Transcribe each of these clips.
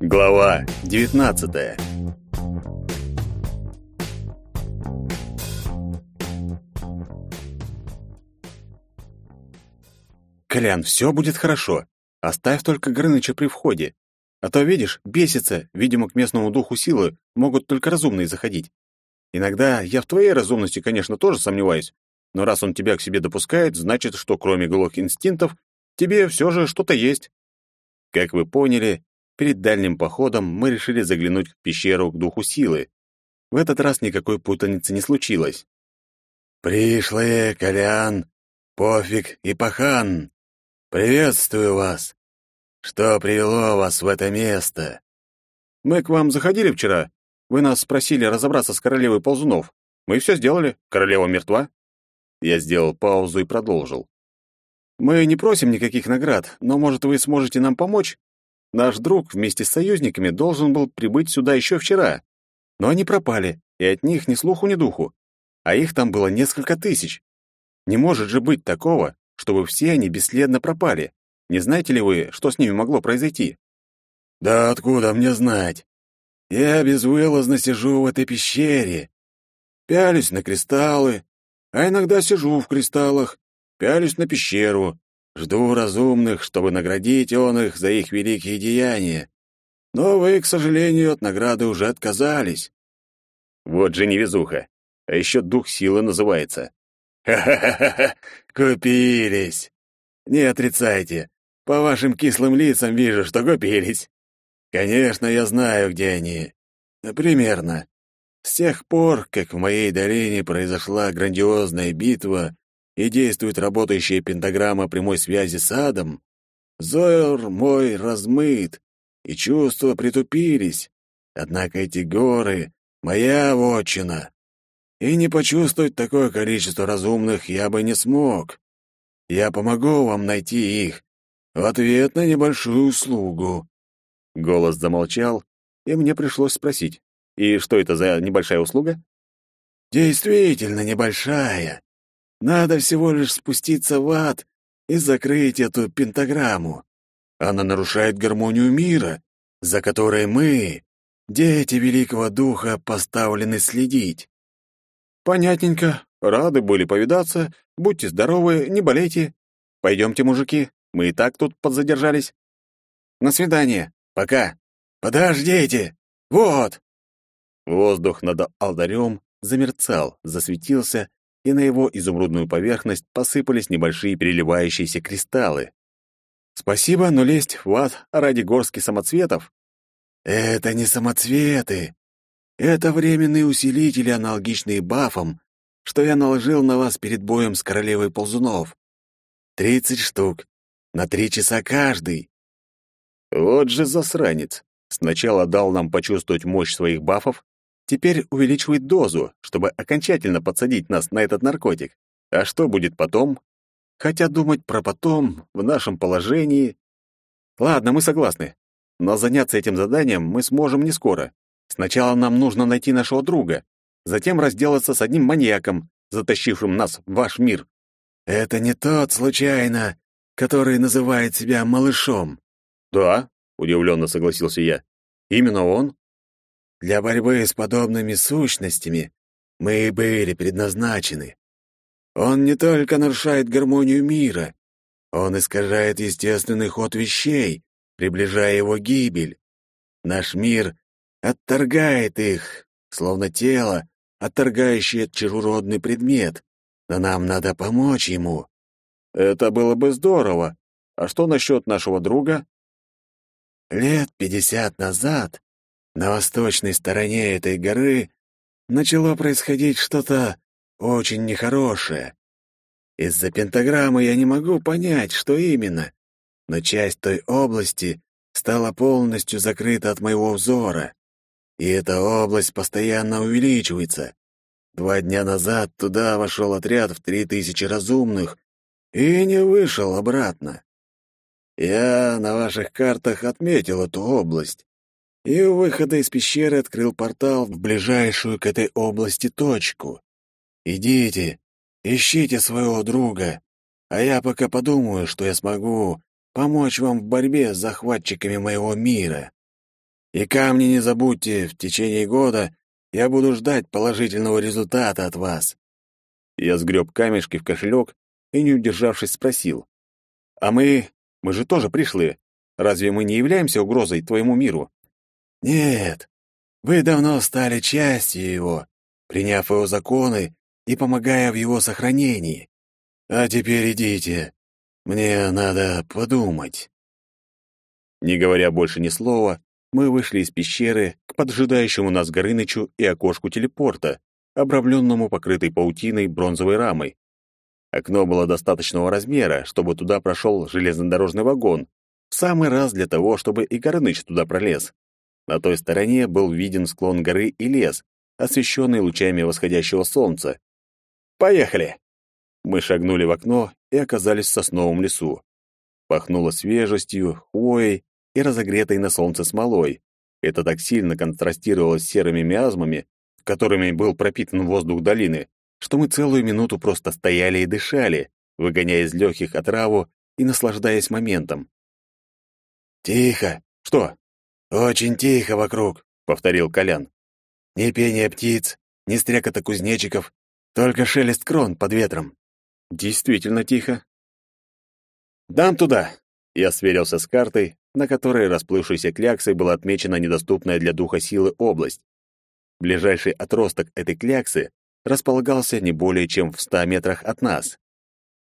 Глава 19. Колян, все будет хорошо. Оставь только Грыныча при входе. А то, видишь, бесится, видимо, к местному духу силы могут только разумные заходить. Иногда я в твоей разумности, конечно, тоже сомневаюсь, но раз он тебя к себе допускает, значит, что кроме голых инстинктов, тебе все же что-то есть. Как вы поняли, перед дальним походом мы решили заглянуть в пещеру к духу силы. В этот раз никакой путаницы не случилось. «Пришлые, Колян, Пофиг и Пахан, приветствую вас. Что привело вас в это место?» «Мы к вам заходили вчера. Вы нас спросили разобраться с королевой ползунов. Мы все сделали. Королева мертва». Я сделал паузу и продолжил. Мы не просим никаких наград, но, может, вы сможете нам помочь? Наш друг вместе с союзниками должен был прибыть сюда еще вчера. Но они пропали, и от них ни слуху, ни духу. А их там было несколько тысяч. Не может же быть такого, чтобы все они бесследно пропали. Не знаете ли вы, что с ними могло произойти? Да откуда мне знать? Я безвылазно сижу в этой пещере, пялюсь на кристаллы, а иногда сижу в кристаллах, пялюсь на пещеру, жду разумных, чтобы наградить он их за их великие деяния. Но вы, к сожалению, от награды уже отказались. Вот же невезуха. А еще дух силы называется. Ха-ха-ха! Купились! Не отрицайте. По вашим кислым лицам вижу, что купились. Конечно, я знаю, где они. Примерно. С тех пор, как в моей долине произошла грандиозная битва и действует работающая пентаграмма прямой связи с адом, взор мой размыт, и чувства притупились. Однако эти горы — моя вотчина. И не почувствовать такое количество разумных я бы не смог. Я помогу вам найти их в ответ на небольшую услугу». Голос замолчал, и мне пришлось спросить, «И что это за небольшая услуга?» «Действительно небольшая. Надо всего лишь спуститься в ад и закрыть эту пентаграмму. Она нарушает гармонию мира, за которой мы, дети Великого Духа, поставлены следить. Понятненько. Рады были повидаться. Будьте здоровы, не болейте. Пойдемте, мужики. Мы и так тут подзадержались. На свидание. Пока. Подождите. Вот. Воздух над алтарем замерцал, засветился, и на его изумрудную поверхность посыпались небольшие переливающиеся кристаллы. Спасибо, но лезть в ад ради горски самоцветов? Это не самоцветы. Это временные усилители, аналогичные бафам, что я наложил на вас перед боем с королевой ползунов. Тридцать штук. На три часа каждый. Вот же засранец. Сначала дал нам почувствовать мощь своих бафов, теперь увеличивает дозу, чтобы окончательно подсадить нас на этот наркотик. А что будет потом? Хотя думать про потом в нашем положении... Ладно, мы согласны. Но заняться этим заданием мы сможем не скоро. Сначала нам нужно найти нашего друга, затем разделаться с одним маньяком, затащившим нас в ваш мир. Это не тот, случайно, который называет себя малышом. Да, удивленно согласился я. Именно он? Для борьбы с подобными сущностями мы и были предназначены. Он не только нарушает гармонию мира, он искажает естественный ход вещей, приближая его гибель. Наш мир отторгает их, словно тело, отторгающее чужеродный предмет, но нам надо помочь ему. Это было бы здорово. А что насчет нашего друга? Лет пятьдесят назад на восточной стороне этой горы начало происходить что-то очень нехорошее. Из-за пентаграммы я не могу понять, что именно, но часть той области стала полностью закрыта от моего взора. И эта область постоянно увеличивается. Два дня назад туда вошел отряд в три тысячи разумных и не вышел обратно. Я на ваших картах отметил эту область и у выхода из пещеры открыл портал в ближайшую к этой области точку. Идите, ищите своего друга, а я пока подумаю, что я смогу помочь вам в борьбе с захватчиками моего мира. И камни не забудьте, в течение года я буду ждать положительного результата от вас. Я сгреб камешки в кошелек и, не удержавшись, спросил. «А мы... мы же тоже пришли. Разве мы не являемся угрозой твоему миру?» «Нет, вы давно стали частью его, приняв его законы и помогая в его сохранении. А теперь идите. Мне надо подумать». Не говоря больше ни слова, мы вышли из пещеры к поджидающему нас Горынычу и окошку телепорта, обрамленному покрытой паутиной бронзовой рамой. Окно было достаточного размера, чтобы туда прошел железнодорожный вагон, в самый раз для того, чтобы и Горыныч туда пролез. На той стороне был виден склон горы и лес, освещенный лучами восходящего солнца. «Поехали!» Мы шагнули в окно и оказались в сосновом лесу. Пахнуло свежестью, хвоей и разогретой на солнце смолой. Это так сильно контрастировало с серыми миазмами, которыми был пропитан воздух долины, что мы целую минуту просто стояли и дышали, выгоняя из легких отраву и наслаждаясь моментом. «Тихо! Что?» «Очень тихо вокруг», — повторил Колян. «Ни пения птиц, ни стрекота кузнечиков, только шелест крон под ветром». «Действительно тихо». «Дам туда!» Я сверился с картой, на которой расплывшейся кляксой была отмечена недоступная для духа силы область. Ближайший отросток этой кляксы располагался не более чем в ста метрах от нас.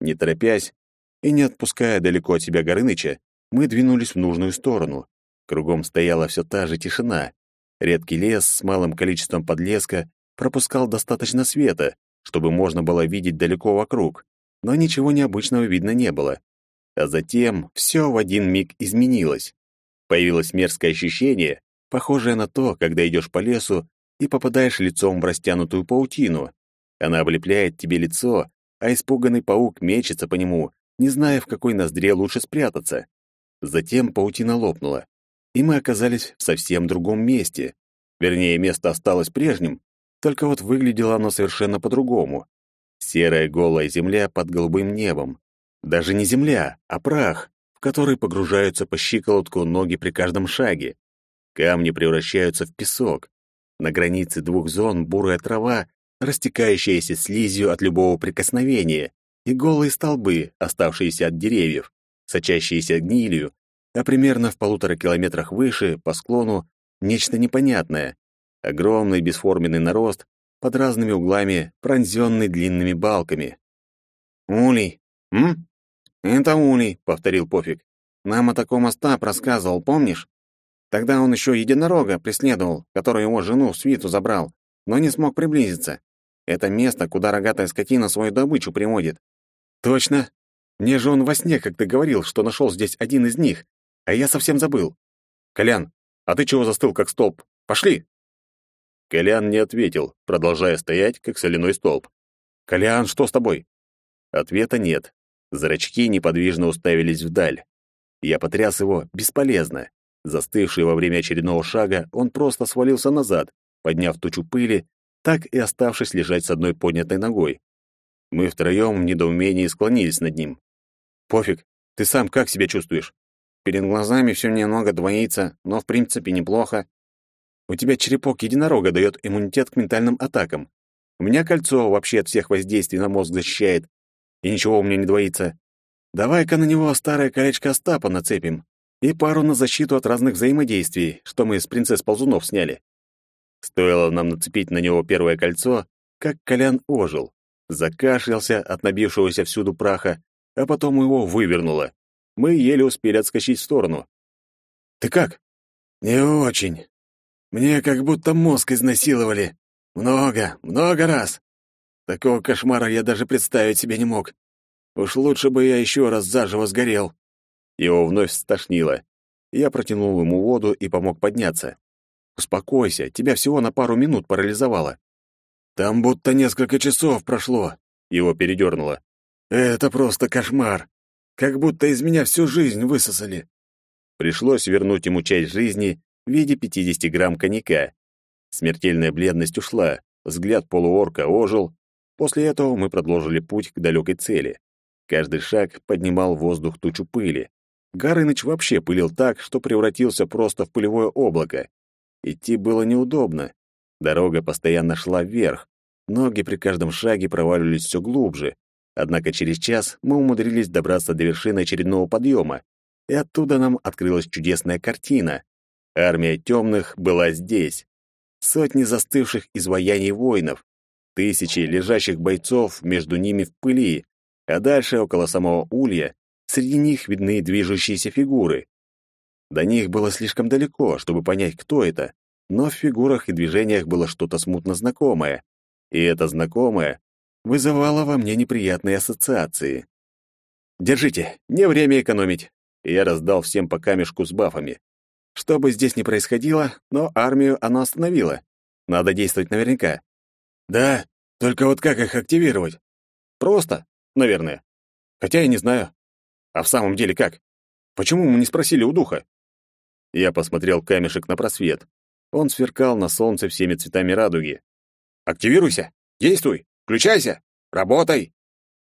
Не торопясь и не отпуская далеко от себя Горыныча, мы двинулись в нужную сторону. Кругом стояла все та же тишина. Редкий лес с малым количеством подлеска пропускал достаточно света, чтобы можно было видеть далеко вокруг, но ничего необычного видно не было. А затем все в один миг изменилось. Появилось мерзкое ощущение, похожее на то, когда идешь по лесу и попадаешь лицом в растянутую паутину. Она облепляет тебе лицо, а испуганный паук мечется по нему, не зная, в какой ноздре лучше спрятаться. Затем паутина лопнула, и мы оказались в совсем другом месте. Вернее, место осталось прежним, только вот выглядело оно совершенно по-другому. Серая голая земля под голубым небом. Даже не земля, а прах, в который погружаются по щиколотку ноги при каждом шаге. Камни превращаются в песок, на границе двух зон бурая трава, растекающаяся слизью от любого прикосновения, и голые столбы, оставшиеся от деревьев, сочащиеся гнилью, а примерно в полутора километрах выше, по склону, нечто непонятное. Огромный бесформенный нарост, под разными углами, пронзенный длинными балками. «Улей, м? Это улей», — повторил Пофиг. «Нам о таком Остап рассказывал, помнишь? Тогда он еще единорога преследовал, который его жену в свиту забрал, но не смог приблизиться. Это место, куда рогатая скотина свою добычу приводит. Точно. Мне же он во сне как-то говорил, что нашел здесь один из них, а я совсем забыл. Колян, а ты чего застыл как столб? Пошли. Колян не ответил, продолжая стоять как соляной столб. Колян, что с тобой? Ответа нет. Зрачки неподвижно уставились вдаль. Я потряс его бесполезно. Застывший во время очередного шага, он просто свалился назад, подняв тучу пыли, так и оставшись лежать с одной поднятой ногой. Мы втроем в недоумении склонились над ним. «Пофиг, ты сам как себя чувствуешь?» «Перед глазами все немного двоится, но в принципе неплохо». «У тебя черепок единорога дает иммунитет к ментальным атакам. У меня кольцо вообще от всех воздействий на мозг защищает, и ничего у меня не двоится. Давай-ка на него старое колечко Остапа нацепим и пару на защиту от разных взаимодействий, что мы с принцесс ползунов сняли. Стоило нам нацепить на него первое кольцо, как Колян ожил, закашлялся от набившегося всюду праха, а потом его вывернуло. Мы еле успели отскочить в сторону. «Ты как?» «Не очень. Мне как будто мозг изнасиловали. Много, много раз. Такого кошмара я даже представить себе не мог. Уж лучше бы я еще раз заживо сгорел». Его вновь стошнило. Я протянул ему воду и помог подняться. «Успокойся, тебя всего на пару минут парализовало». «Там будто несколько часов прошло», — его передернуло. «Это просто кошмар. Как будто из меня всю жизнь высосали». Пришлось вернуть ему часть жизни в виде 50 грамм коньяка. Смертельная бледность ушла, взгляд полуорка ожил. После этого мы продолжили путь к далекой цели. Каждый шаг поднимал в воздух тучу пыли. Горыныч вообще пылил так, что превратился просто в пылевое облако. Идти было неудобно. Дорога постоянно шла вверх. Ноги при каждом шаге проваливались все глубже. Однако через час мы умудрились добраться до вершины очередного подъема, и оттуда нам открылась чудесная картина. Армия темных была здесь. Сотни застывших изваяний воинов, тысячи лежащих бойцов между ними в пыли, а дальше, около самого улья, среди них видны движущиеся фигуры. До них было слишком далеко, чтобы понять, кто это, но в фигурах и движениях было что-то смутно знакомое, и это знакомое вызывало во мне неприятные ассоциации. «Держите, не время экономить я раздал всем по камешку с бафами. Что бы здесь ни происходило, но армию оно остановило. Надо действовать наверняка. Да, только вот как их активировать? Просто, наверное. Хотя я не знаю. А в самом деле как? Почему мы не спросили у духа? Я посмотрел камешек на просвет. Он сверкал на солнце всеми цветами радуги. «Активируйся! Действуй! Включайся! Работай!»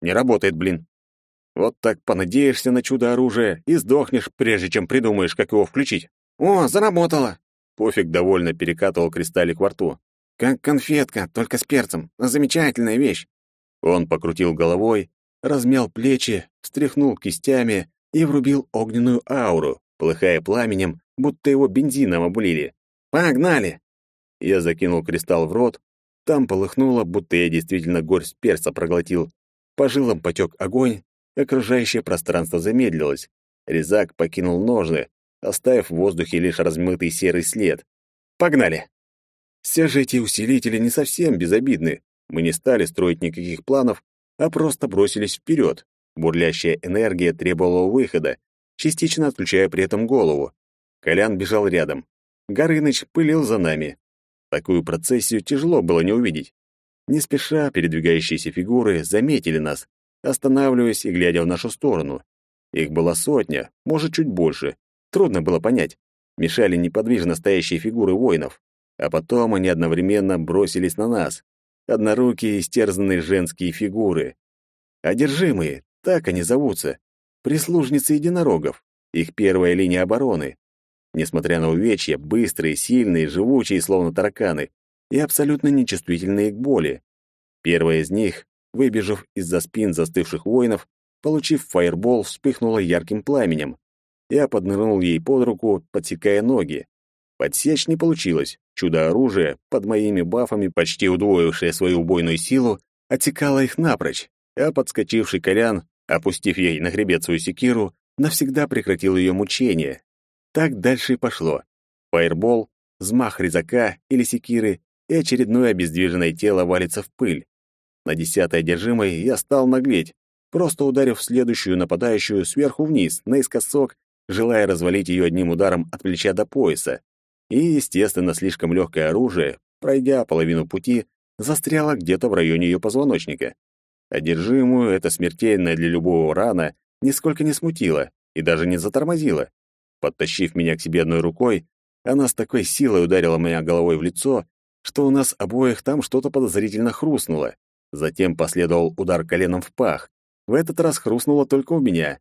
Не работает, блин. Вот так понадеешься на чудо-оружие и сдохнешь, прежде чем придумаешь, как его включить. О, заработало! Пофиг довольно перекатывал кристаллик во рту. Как конфетка, только с перцем. Замечательная вещь. Он покрутил головой, размял плечи, встряхнул кистями и врубил огненную ауру, полыхая пламенем, будто его бензином облили. «Погнали!» Я закинул кристалл в рот, там полыхнуло, будто я действительно горсть перца проглотил. По жилам потек огонь, окружающее пространство замедлилось. Резак покинул ножны, оставив в воздухе лишь размытый серый след. Погнали! Все же эти усилители не совсем безобидны. Мы не стали строить никаких планов, а просто бросились вперед. Бурлящая энергия требовала выхода, частично отключая при этом голову. Колян бежал рядом. Горыныч пылил за нами. Такую процессию тяжело было не увидеть. Не спеша передвигающиеся фигуры заметили нас, останавливаясь и глядя в нашу сторону. Их было сотня, может, чуть больше. Трудно было понять. Мешали неподвижно стоящие фигуры воинов. А потом они одновременно бросились на нас. Однорукие, истерзанные женские фигуры. Одержимые, так они зовутся. Прислужницы единорогов. Их первая линия обороны. Несмотря на увечья, быстрые, сильные, живучие, словно тараканы, и абсолютно нечувствительные к боли. Первая из них выбежав из-за спин застывших воинов, получив фаербол, вспыхнула ярким пламенем. Я поднырнул ей под руку, подсекая ноги. Подсечь не получилось. Чудо-оружие, под моими бафами, почти удвоившее свою убойную силу, отсекало их напрочь, а подскочивший Колян, опустив ей на хребет свою секиру, навсегда прекратил ее мучение. Так дальше и пошло. Фаербол, взмах резака или секиры, и очередное обездвиженное тело валится в пыль. На десятой одержимой я стал наглеть, просто ударив следующую нападающую сверху вниз, наискосок, желая развалить ее одним ударом от плеча до пояса. И, естественно, слишком легкое оружие, пройдя половину пути, застряло где-то в районе ее позвоночника. Одержимую это смертельное для любого рана нисколько не смутило и даже не затормозило. Подтащив меня к себе одной рукой, она с такой силой ударила меня головой в лицо, что у нас обоих там что-то подозрительно хрустнуло. Затем последовал удар коленом в пах. В этот раз хрустнуло только у меня.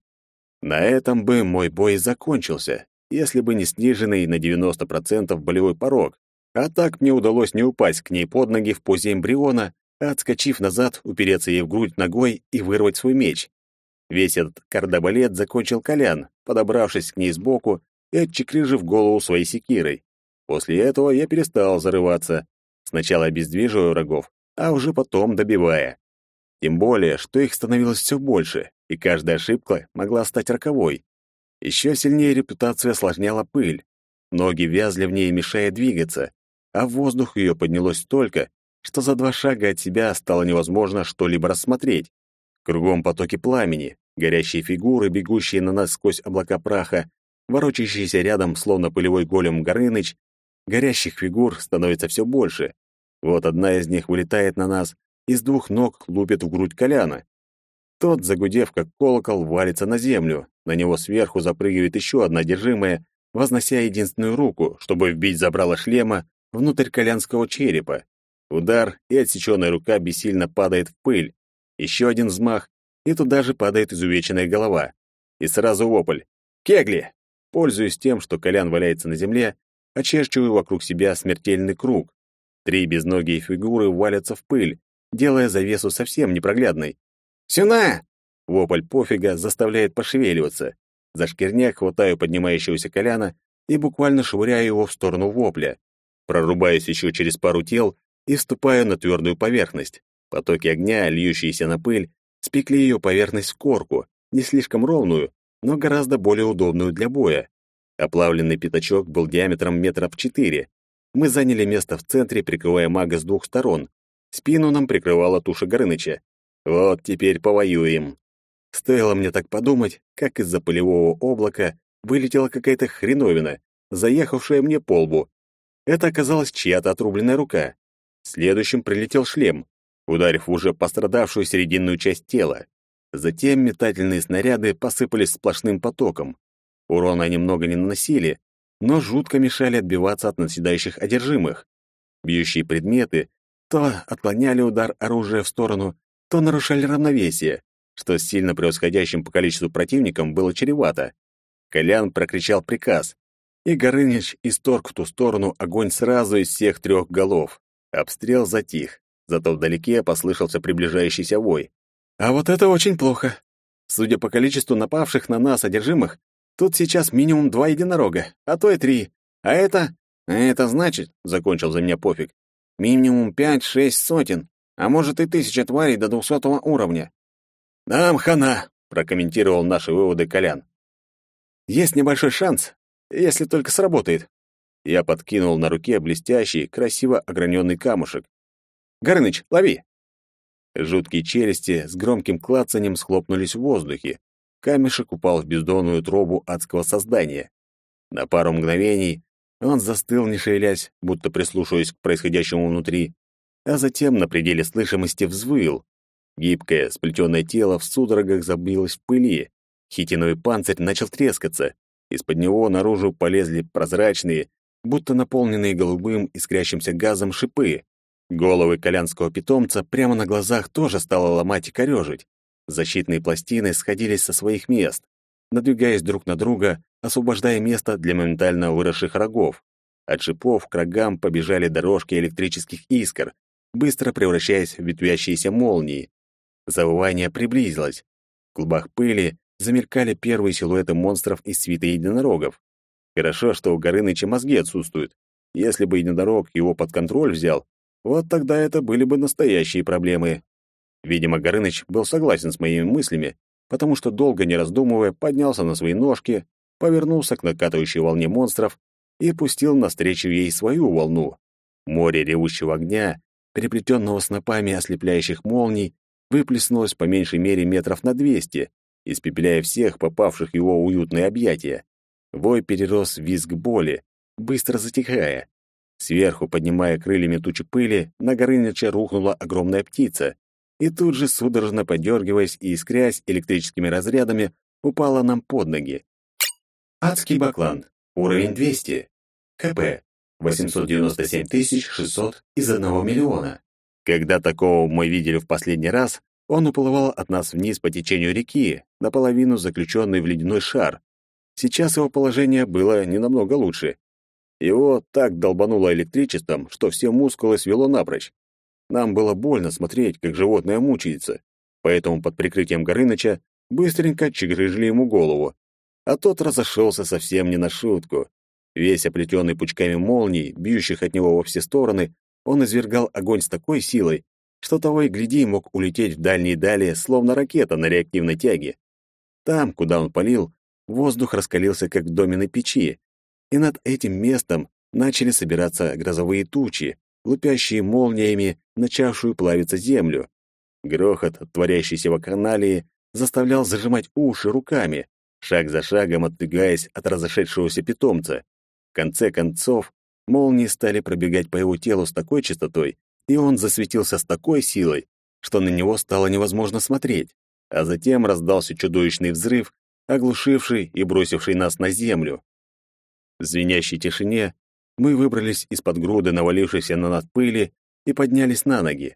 На этом бы мой бой закончился, если бы не сниженный на 90% болевой порог. А так мне удалось не упасть к ней под ноги в позе эмбриона, а отскочив назад, упереться ей в грудь ногой и вырвать свой меч. Весь этот кардебалет закончил Колян, подобравшись к ней сбоку и отчекрыжив голову своей секирой. После этого я перестал зарываться. Сначала обездвиживая врагов, а уже потом добивая. Тем более, что их становилось все больше, и каждая ошибка могла стать роковой. Еще сильнее репутацию осложняла пыль. Ноги вязли в ней, мешая двигаться, а в воздух ее поднялось столько, что за два шага от себя стало невозможно что-либо рассмотреть. Кругом потоки пламени, горящие фигуры, бегущие на нас сквозь облака праха, ворочающиеся рядом, словно пылевой голем Горыныч, горящих фигур становится все больше, вот одна из них вылетает на нас и с двух ног лупит в грудь Коляна. Тот, загудев как колокол, валится на землю. На него сверху запрыгивает еще одна держимая, вознося единственную руку, чтобы вбить забрало шлема внутрь колянского черепа. Удар, и отсеченная рука бессильно падает в пыль. Еще один взмах, и туда же падает изувеченная голова. И сразу вопль. «Кегли!» Пользуясь тем, что Колян валяется на земле, очерчиваю вокруг себя смертельный круг. Три безногие фигуры валятся в пыль, делая завесу совсем непроглядной. «Сюда!» — вопль пофига заставляет пошевеливаться. За шкирняк хватаю поднимающегося Коляна и буквально швыряю его в сторону вопля. Прорубаюсь еще через пару тел и вступаю на твердую поверхность. Потоки огня, льющиеся на пыль, спекли ее поверхность в корку, не слишком ровную, но гораздо более удобную для боя. Оплавленный пятачок был диаметром метров четыре. Мы заняли место в центре, прикрывая мага с двух сторон. Спину нам прикрывала туша Горыныча. Вот теперь повоюем. Стоило мне так подумать, как из-за полевого облака вылетела какая-то хреновина, заехавшая мне по лбу. Это оказалась чья-то отрубленная рука. Следующим прилетел шлем, ударив уже пострадавшую серединную часть тела. Затем метательные снаряды посыпались сплошным потоком. Урона немного не наносили, но жутко мешали отбиваться от наседающих одержимых. Бьющие предметы то отклоняли удар оружия в сторону, то нарушали равновесие, что сильно превосходящим по количеству противником было чревато. Колян прокричал приказ, и Горыныч исторг в ту сторону огонь сразу из всех трех голов. Обстрел затих, зато вдалеке послышался приближающийся вой. А вот это очень плохо. Судя по количеству напавших на нас одержимых, Тут сейчас минимум два единорога, а то и три. А это... Это значит, — закончил за меня пофиг, — минимум пять-шесть сотен, а может и тысяча тварей до двухсотого уровня. «Нам хана», — прокомментировал наши выводы Колян. «Есть небольшой шанс, если только сработает». Я подкинул на руке блестящий, красиво ограненный камушек. «Горыныч, лови!» Жуткие челюсти с громким клацанием схлопнулись в воздухе, камешек упал в бездонную тробу адского создания. На пару мгновений он застыл, не шевелясь, будто прислушиваясь к происходящему внутри, а затем на пределе слышимости взвыл. Гибкое, сплетенное тело в судорогах забилось в пыли. Хитиновый панцирь начал трескаться. Из-под него наружу полезли прозрачные, будто наполненные голубым искрящимся газом шипы. Головы колянского питомца прямо на глазах тоже стало ломать и корежить. Защитные пластины сходились со своих мест, надвигаясь друг на друга, освобождая место для моментально выросших рогов. От шипов к рогам побежали дорожки электрических искр, быстро превращаясь в ветвящиеся молнии. Завывание приблизилось. В клубах пыли замелькали первые силуэты монстров из свита единорогов. Хорошо, что у Горыныча мозги отсутствуют. Если бы единорог его под контроль взял, вот тогда это были бы настоящие проблемы. Видимо, Горыныч был согласен с моими мыслями, потому что, долго не раздумывая, поднялся на свои ножки, повернулся к накатывающей волне монстров и пустил навстречу ей свою волну. Море ревущего огня, переплетенного снопами ослепляющих молний, выплеснулось по меньшей мере метров на двести, испепеляя всех попавших в его уютные объятия. Вой перерос в визг боли, быстро затихая. Сверху, поднимая крыльями тучи пыли, на Горыныча рухнула огромная птица, и тут же, судорожно подергиваясь и искрясь электрическими разрядами, упала нам под ноги. Адский баклан. Уровень 200. КП. 897 600 из 1 миллиона. Когда такого мы видели в последний раз, он уплывал от нас вниз по течению реки, наполовину заключенный в ледяной шар. Сейчас его положение было не намного лучше. Его так долбануло электричеством, что все мускулы свело напрочь. Нам было больно смотреть, как животное мучается, поэтому под прикрытием Горыныча быстренько чигрыжили ему голову. А тот разошелся совсем не на шутку. Весь оплетенный пучками молний, бьющих от него во все стороны, он извергал огонь с такой силой, что того и гляди мог улететь в дальние дали, словно ракета на реактивной тяге. Там, куда он палил, воздух раскалился, как в доменной печи, и над этим местом начали собираться грозовые тучи, лупящие молниями начавшую плавиться землю. Грохот, творящийся в канале, заставлял зажимать уши руками, шаг за шагом отдвигаясь от разошедшегося питомца. В конце концов, молнии стали пробегать по его телу с такой частотой, и он засветился с такой силой, что на него стало невозможно смотреть. А затем раздался чудовищный взрыв, оглушивший и бросивший нас на землю. Звенящей тишине мы выбрались из-под груды навалившейся на нас пыли и поднялись на ноги.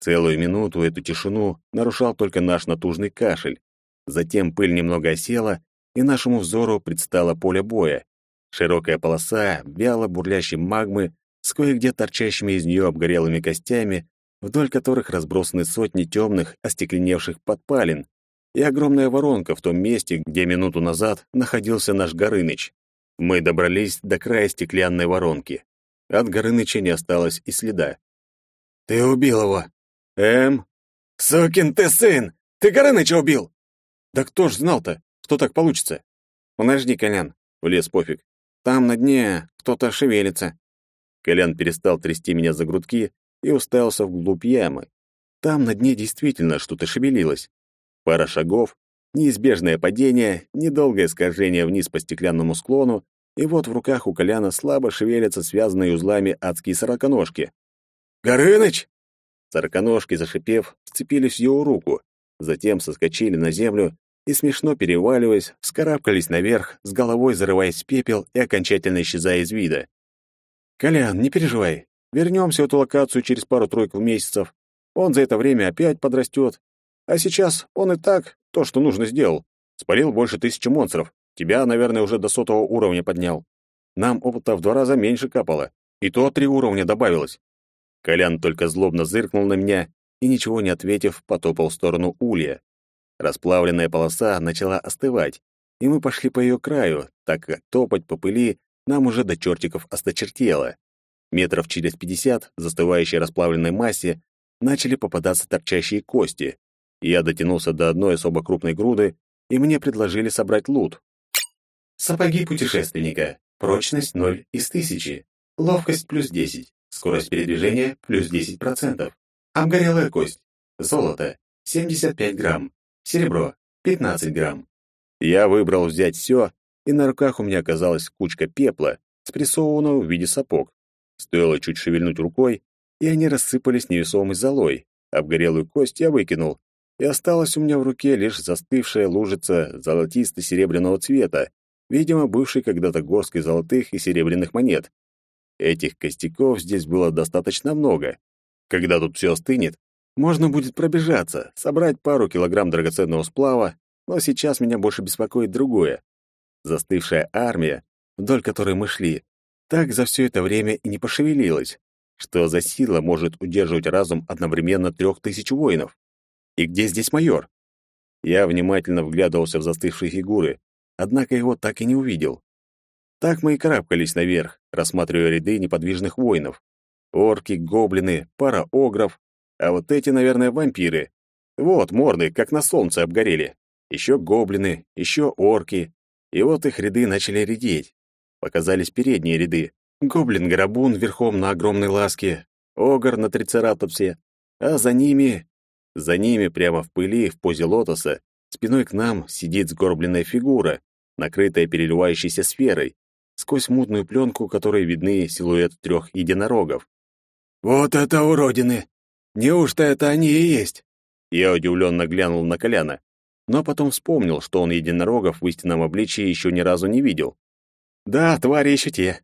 Целую минуту эту тишину нарушал только наш натужный кашель. Затем пыль немного осела, и нашему взору предстало поле боя. Широкая полоса вяло бурлящей магмы с кое-где торчащими из нее обгорелыми костями, вдоль которых разбросаны сотни темных, остекленевших подпалин, и огромная воронка в том месте, где минуту назад находился наш Горыныч. Мы добрались до края стеклянной воронки. От Горыныча не осталось и следа. «Ты убил его!» «Эм?» «Сукин ты сын! Ты Горыныча убил!» «Да кто ж знал-то, что так получится?» «Подожди, Колян», — влез пофиг. «Там на дне кто-то шевелится». Колян перестал трясти меня за грудки и уставился вглубь ямы. Там на дне действительно что-то шевелилось. Пара шагов, неизбежное падение, недолгое скольжение вниз по стеклянному склону, и вот в руках у Коляна слабо шевелятся связанные узлами адские сороконожки. «Горыныч!» Сороконожки, зашипев, вцепились в его руку, затем соскочили на землю и, смешно переваливаясь, вскарабкались наверх, с головой зарываясь в пепел и окончательно исчезая из вида. «Колян, не переживай. Вернемся в эту локацию через пару-тройку месяцев. Он за это время опять подрастет. А сейчас он и так то, что нужно, сделал. Спалил больше тысячи монстров. Тебя, наверное, уже до сотого уровня поднял. Нам опыта в два раза меньше капало. И то три уровня добавилось. Колян только злобно зыркнул на меня и, ничего не ответив, потопал в сторону улья. Расплавленная полоса начала остывать, и мы пошли по ее краю, так как топать по пыли нам уже до чертиков осточертело. Метров через пятьдесят в застывающей расплавленной массе начали попадаться торчащие кости. Я дотянулся до одной особо крупной груды, и мне предложили собрать лут. Сапоги путешественника. Прочность 0 из 1000. Ловкость плюс 10. Скорость передвижения плюс 10%. Обгорелая кость. Золото 75 грамм. Серебро 15 грамм. Я выбрал взять все, и на руках у меня оказалась кучка пепла, спрессованного в виде сапог. Стоило чуть шевельнуть рукой, и они рассыпались невесомой золой. Обгорелую кость я выкинул, и осталась у меня в руке лишь застывшая лужица золотисто-серебряного цвета, видимо, бывшей когда-то горской золотых и серебряных монет. Этих костяков здесь было достаточно много. Когда тут все остынет, можно будет пробежаться, собрать пару килограмм драгоценного сплава, но сейчас меня больше беспокоит другое. Застывшая армия, вдоль которой мы шли, так за все это время и не пошевелилась. Что за сила может удерживать разум одновременно трех тысяч воинов? И где здесь майор? Я внимательно вглядывался в застывшие фигуры, однако его так и не увидел. Так мы и карабкались наверх, рассматривая ряды неподвижных воинов. Орки, гоблины, пара огров, а вот эти, наверное, вампиры. Вот морды, как на солнце, обгорели. Еще гоблины, еще орки. И вот их ряды начали редеть. Показались передние ряды. Гоблин-грабун верхом на огромной ласке, огр на трицератопсе, а за ними... За ними, прямо в пыли, в позе лотоса, спиной к нам сидит сгорбленная фигура, накрытая переливающейся сферой сквозь мутную пленку, которой видны силуэт трех единорогов. «Вот это уродины! Неужто это они и есть?» Я удивленно глянул на Коляна, но потом вспомнил, что он единорогов в истинном обличии еще ни разу не видел. «Да, твари еще те.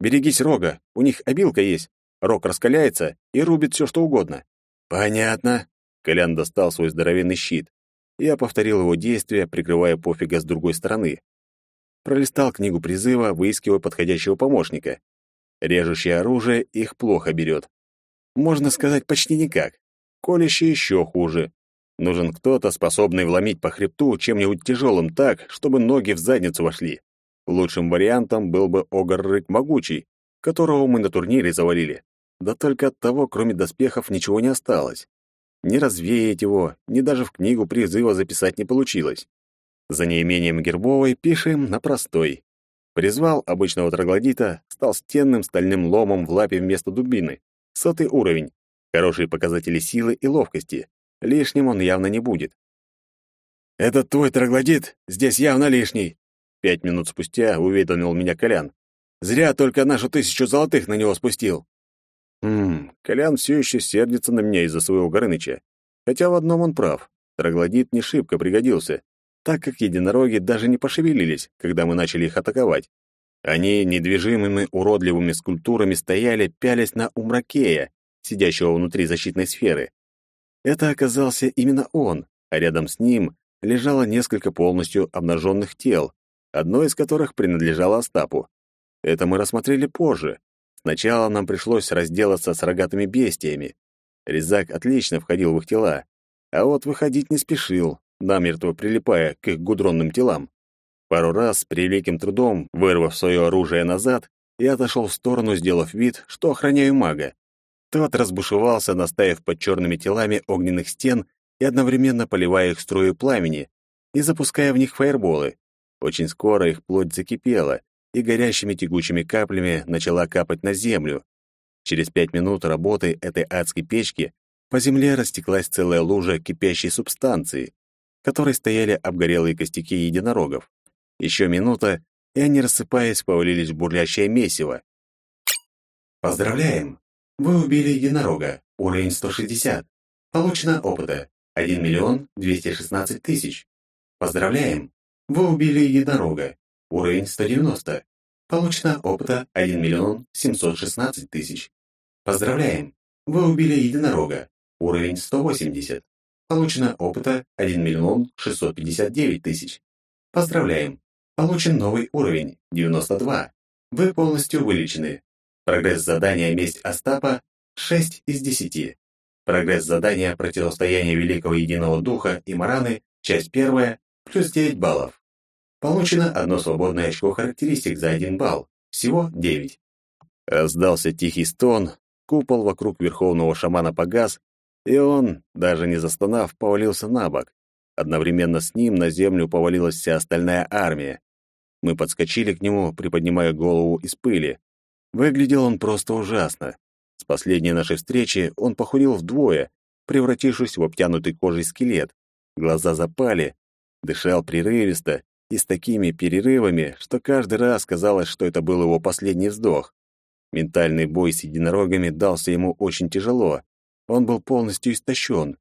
Берегись рога, у них обилка есть. Рог раскаляется и рубит все, что угодно». «Понятно». Колян достал свой здоровенный щит. Я повторил его действия, прикрывая пофига с другой стороны пролистал книгу призыва, выискивая подходящего помощника. Режущее оружие их плохо берет. Можно сказать, почти никак. Колющее еще хуже. Нужен кто-то, способный вломить по хребту чем-нибудь тяжелым так, чтобы ноги в задницу вошли. Лучшим вариантом был бы Огр-Рык Могучий, которого мы на турнире завалили. Да только от того, кроме доспехов, ничего не осталось. Ни развеять его, ни даже в книгу призыва записать не получилось. За неимением гербовой пишем на простой. Призвал обычного троглодита, стал стенным стальным ломом в лапе вместо дубины. Сотый уровень. Хорошие показатели силы и ловкости. Лишним он явно не будет. «Этот твой троглодит здесь явно лишний», Пять минут спустя уведомил меня Колян. «Зря только нашу тысячу золотых на него спустил». Хм, Колян все еще сердится на меня из-за своего Горыныча. Хотя в одном он прав. Троглодит не шибко пригодился так как единороги даже не пошевелились, когда мы начали их атаковать. Они недвижимыми уродливыми скульптурами стояли, пялясь на Умракея, сидящего внутри защитной сферы. Это оказался именно он, а рядом с ним лежало несколько полностью обнаженных тел, одно из которых принадлежало Остапу. Это мы рассмотрели позже. Сначала нам пришлось разделаться с рогатыми бестиями. Резак отлично входил в их тела, а вот выходить не спешил, намертво прилипая к их гудронным телам. Пару раз, с превеликим трудом, вырвав свое оружие назад, я отошел в сторону, сделав вид, что охраняю мага. Тот разбушевался, наставив под черными телами огненных стен и одновременно поливая их струю пламени и запуская в них фаерболы. Очень скоро их плоть закипела и горящими тягучими каплями начала капать на землю. Через пять минут работы этой адской печки по земле растеклась целая лужа кипящей субстанции, в которой стояли обгорелые костяки единорогов. Еще минута, и они, рассыпаясь, повалились в бурлящее месиво. Поздравляем! Вы убили единорога. Уровень 160. Получено опыта 1 миллион 216 тысяч. Поздравляем! Вы убили единорога. Уровень 190. Получено опыта 1 миллион 716 тысяч. Поздравляем! Вы убили единорога. Уровень 180. Получено опыта 1 миллион 659 тысяч. Поздравляем! Получен новый уровень 92. Вы полностью вылечены. Прогресс задания «Месть Остапа» 6 из 10. Прогресс задания «Противостояние Великого Единого Духа» и Мараны, часть первая, плюс 9 баллов. Получено одно свободное очко характеристик за 1 балл, всего 9. Раздался тихий стон, купол вокруг верховного шамана погас, и он, даже не застонав, повалился на бок. Одновременно с ним на землю повалилась вся остальная армия. Мы подскочили к нему, приподнимая голову из пыли. Выглядел он просто ужасно. С последней нашей встречи он похудел вдвое, превратившись в обтянутый кожей скелет. Глаза запали, дышал прерывисто и с такими перерывами, что каждый раз казалось, что это был его последний вздох. Ментальный бой с единорогами дался ему очень тяжело. Он был полностью истощен.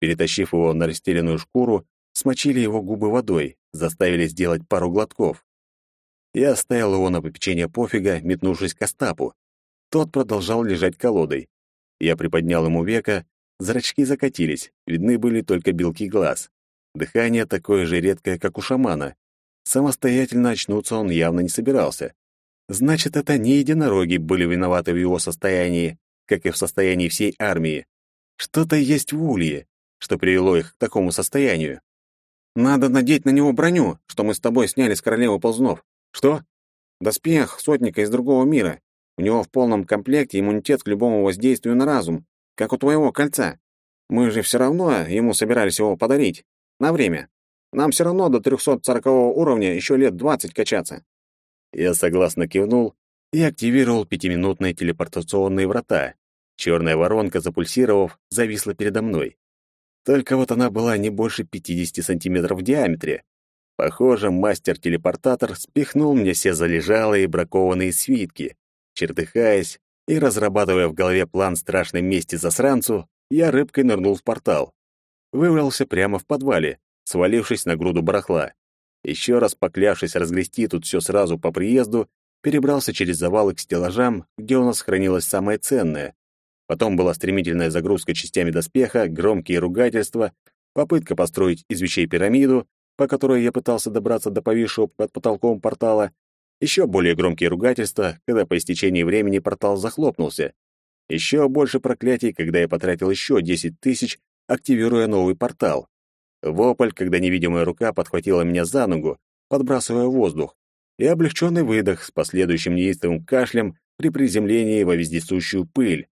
Перетащив его на расстеленную шкуру, смочили его губы водой, заставили сделать пару глотков. Я оставил его на попечение пофига, метнувшись к Остапу. Тот продолжал лежать колодой. Я приподнял ему века, зрачки закатились, видны были только белки глаз. Дыхание такое же редкое, как у шамана. Самостоятельно очнуться он явно не собирался. Значит, это не единороги были виноваты в его состоянии, как и в состоянии всей армии. Что-то есть в Улье, что привело их к такому состоянию. Надо надеть на него броню, что мы с тобой сняли с королевы ползунов. Что? Доспех сотника из другого мира. У него в полном комплекте иммунитет к любому воздействию на разум, как у твоего кольца. Мы же все равно ему собирались его подарить. На время. Нам все равно до 340 уровня еще лет 20 качаться. Я согласно кивнул и активировал пятиминутные телепортационные врата. Черная воронка, запульсировав, зависла передо мной. Только вот она была не больше 50 сантиметров в диаметре. Похоже, мастер-телепортатор спихнул мне все залежалые бракованные свитки. Чертыхаясь и разрабатывая в голове план страшной мести засранцу, я рыбкой нырнул в портал. Вывалился прямо в подвале, свалившись на груду барахла. Еще раз поклявшись разгрести тут все сразу по приезду, перебрался через завалы к стеллажам, где у нас хранилось самое ценное. Потом была стремительная загрузка частями доспеха, громкие ругательства, попытка построить из вещей пирамиду, по которой я пытался добраться до повисшего под потолком портала, еще более громкие ругательства, когда по истечении времени портал захлопнулся, еще больше проклятий, когда я потратил еще 10 тысяч, активируя новый портал. Вопль, когда невидимая рука подхватила меня за ногу, подбрасывая воздух, и облегченный выдох с последующим неистовым кашлем при приземлении во вездесущую пыль.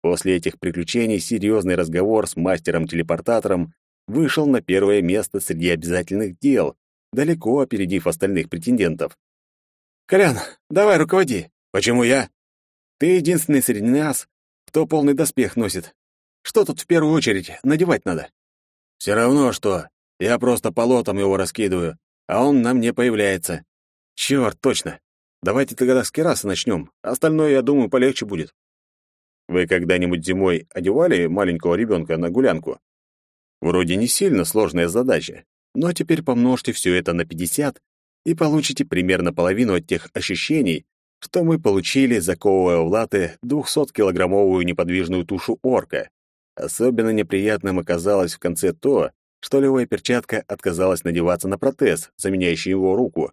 После этих приключений серьезный разговор с мастером-телепортатором вышел на первое место среди обязательных дел, далеко опередив остальных претендентов. «Колян, давай руководи!» «Почему я?» «Ты единственный среди нас, кто полный доспех носит. Что тут в первую очередь надевать надо?» «Все равно что. Я просто полотом его раскидываю, а он на мне появляется». «Черт, точно. Давайте тогда с кераса начнем. Остальное, я думаю, полегче будет». Вы когда-нибудь зимой одевали маленького ребенка на гулянку? Вроде не сильно сложная задача, но теперь помножьте все это на 50 и получите примерно половину от тех ощущений, что мы получили, заковывая в латы 200-килограммовую неподвижную тушу орка. Особенно неприятным оказалось в конце то, что левая перчатка отказалась надеваться на протез, заменяющий его руку.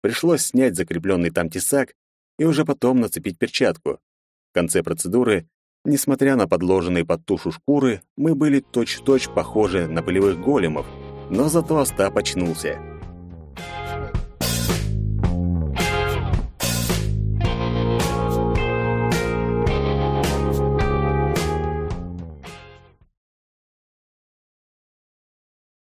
Пришлось снять закрепленный там тесак и уже потом нацепить перчатку. В конце процедуры, несмотря на подложенные под тушу шкуры, мы были точь-в-точь -точь похожи на полевых големов, но зато Остап очнулся.